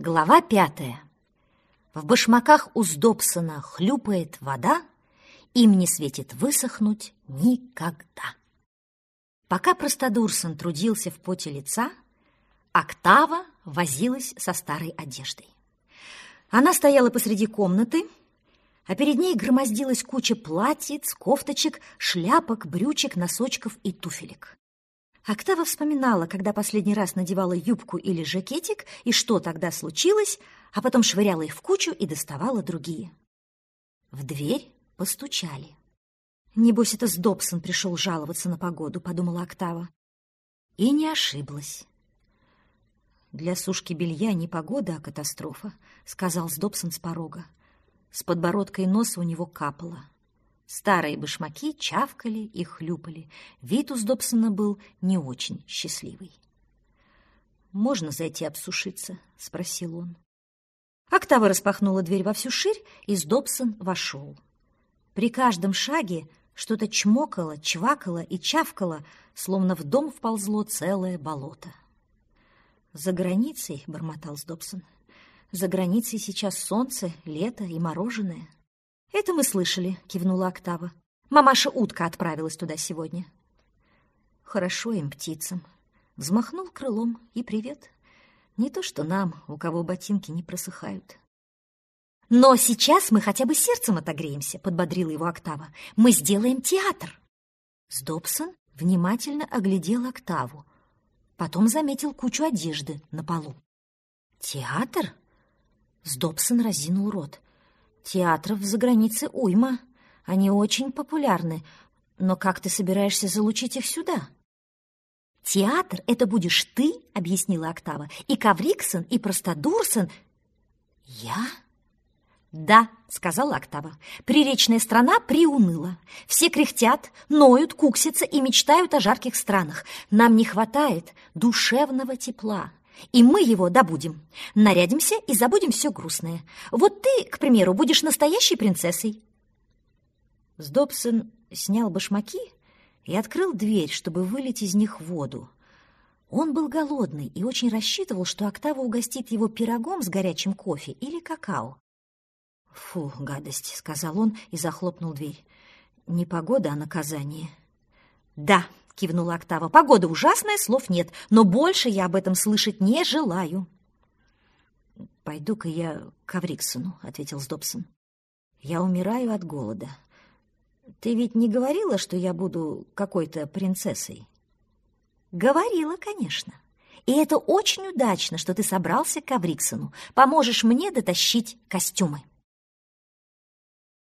Глава пятая. В башмаках у Сдобсона хлюпает вода, им не светит высохнуть никогда. Пока простодурсон трудился в поте лица, Октава возилась со старой одеждой. Она стояла посреди комнаты, а перед ней громоздилась куча платьиц, кофточек, шляпок, брючек, носочков и туфелек. Октава вспоминала, когда последний раз надевала юбку или жакетик, и что тогда случилось, а потом швыряла их в кучу и доставала другие. В дверь постучали. «Небось, это Сдобсон пришел жаловаться на погоду», — подумала Октава. И не ошиблась. «Для сушки белья не погода, а катастрофа», — сказал Сдобсон с порога. С подбородка и носа у него капало. Старые башмаки чавкали и хлюпали. Вид у Сдобсона был не очень счастливый. «Можно зайти обсушиться?» — спросил он. Октава распахнула дверь во всю ширь, и Сдобсон вошел. При каждом шаге что-то чмокало, чвакало и чавкало, словно в дом вползло целое болото. «За границей», — бормотал Сдобсон, — «за границей сейчас солнце, лето и мороженое». «Это мы слышали», — кивнула Октава. «Мамаша утка отправилась туда сегодня». «Хорошо им, птицам». Взмахнул крылом и привет. Не то что нам, у кого ботинки не просыхают. «Но сейчас мы хотя бы сердцем отогреемся», — подбодрила его Октава. «Мы сделаем театр». Сдобсон внимательно оглядел Октаву, потом заметил кучу одежды на полу. «Театр?» Сдобсон разинул рот. Театров за границей уйма. Они очень популярны. Но как ты собираешься залучить их сюда? «Театр — это будешь ты», — объяснила Октава, «и Кавриксон, и Простодурсон». «Я?» «Да», — сказала Октава, — «приречная страна приуныла. Все кряхтят, ноют, куксятся и мечтают о жарких странах. Нам не хватает душевного тепла и мы его добудем. Нарядимся и забудем все грустное. Вот ты, к примеру, будешь настоящей принцессой». Сдобсон снял башмаки и открыл дверь, чтобы вылить из них воду. Он был голодный и очень рассчитывал, что Октава угостит его пирогом с горячим кофе или какао. «Фу, гадость», — сказал он и захлопнул дверь. «Не погода, а наказание». «Да», кивнула Октава. «Погода ужасная, слов нет, но больше я об этом слышать не желаю». «Пойду-ка я к Авриксону», — ответил Сдобсон. «Я умираю от голода. Ты ведь не говорила, что я буду какой-то принцессой?» «Говорила, конечно. И это очень удачно, что ты собрался к Авриксону. Поможешь мне дотащить костюмы».